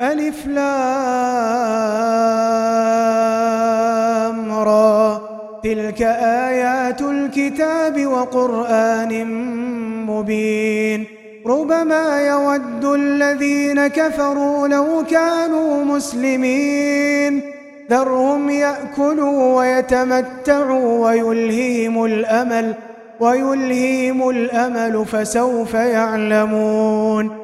ألف لام را. تلك آيات الكتاب وقرآن مبين. ربما يود الذين كفروا لو كانوا مسلمين. ذرهم يأكلوا ويتمتعوا ويلهيهم الأمل ويلهيهم الأمل فسوف يعلمون.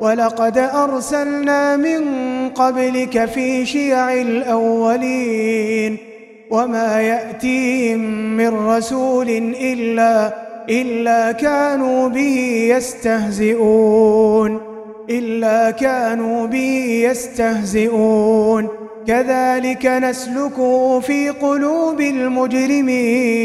ولقد أرسلنا من قبلك في شيع الأولين وما يأتيهم من رسول إلا, إلا كانوا به يستهزئون إلا كانوا به يستهزئون. كذلك نسلكوا في قلوب المجرمين.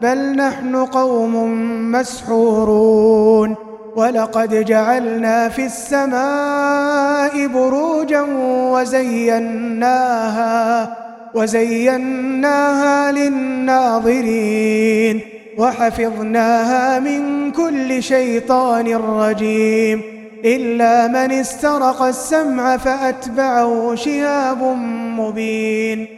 بل نحن قوم مسحورون ولقد جعلنا في السماء بروجا وزيناها وزيناها للناظرين وحفظناها من كل شيطان رجيم إلا من استرق السمع فأتبعه شهاب مبين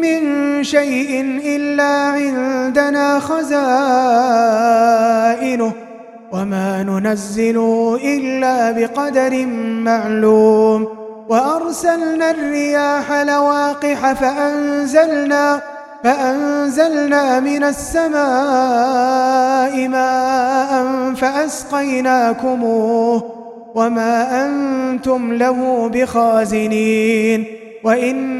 من شيء إلا عندنا خزائنه وما نُنَزِّلُ إلا بقدر معلوم وأرسلنا الرياح لواقح فأنزلنا, فأنزلنا من السماء ماء فأسقيناكموه وما أنتم له بخازنين وإنا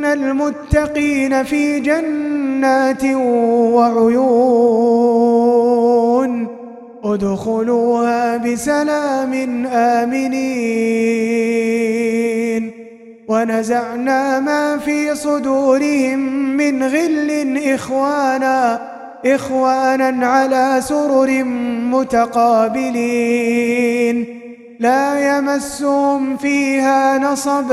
ان المتقين في جنات وعيون ادخلوها بسلام امنين ونزعنا ما في صدورهم من غل اخوانا اخوانا على سرر متقابلين لا يمسهم فيها نصب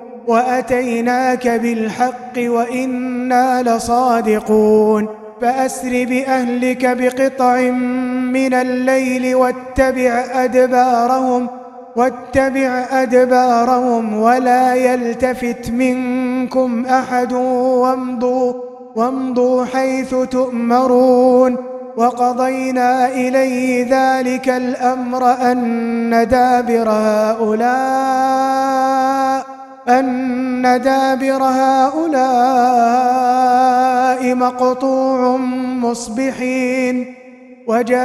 وأتيناك بالحق وإنا لصادقون فأسر بأهلك بقطع من الليل واتبع أدبارهم واتبع أدبارهم ولا يلتفت منكم أحد وامضوا, وامضوا حيث تؤمرون وقضينا إليه ذلك الأمر أن دابر هؤلاء أن دابر هؤلاء مقطوع مصبحين وجاء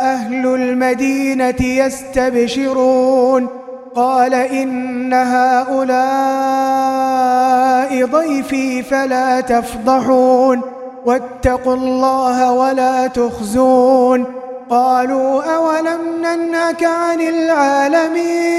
أهل المدينة يستبشرون قال إن هؤلاء ضيفي فلا تفضحون واتقوا الله ولا تخزون قالوا أولم ننهك عن العالمين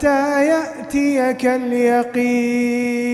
حتى يأتيك اليقين.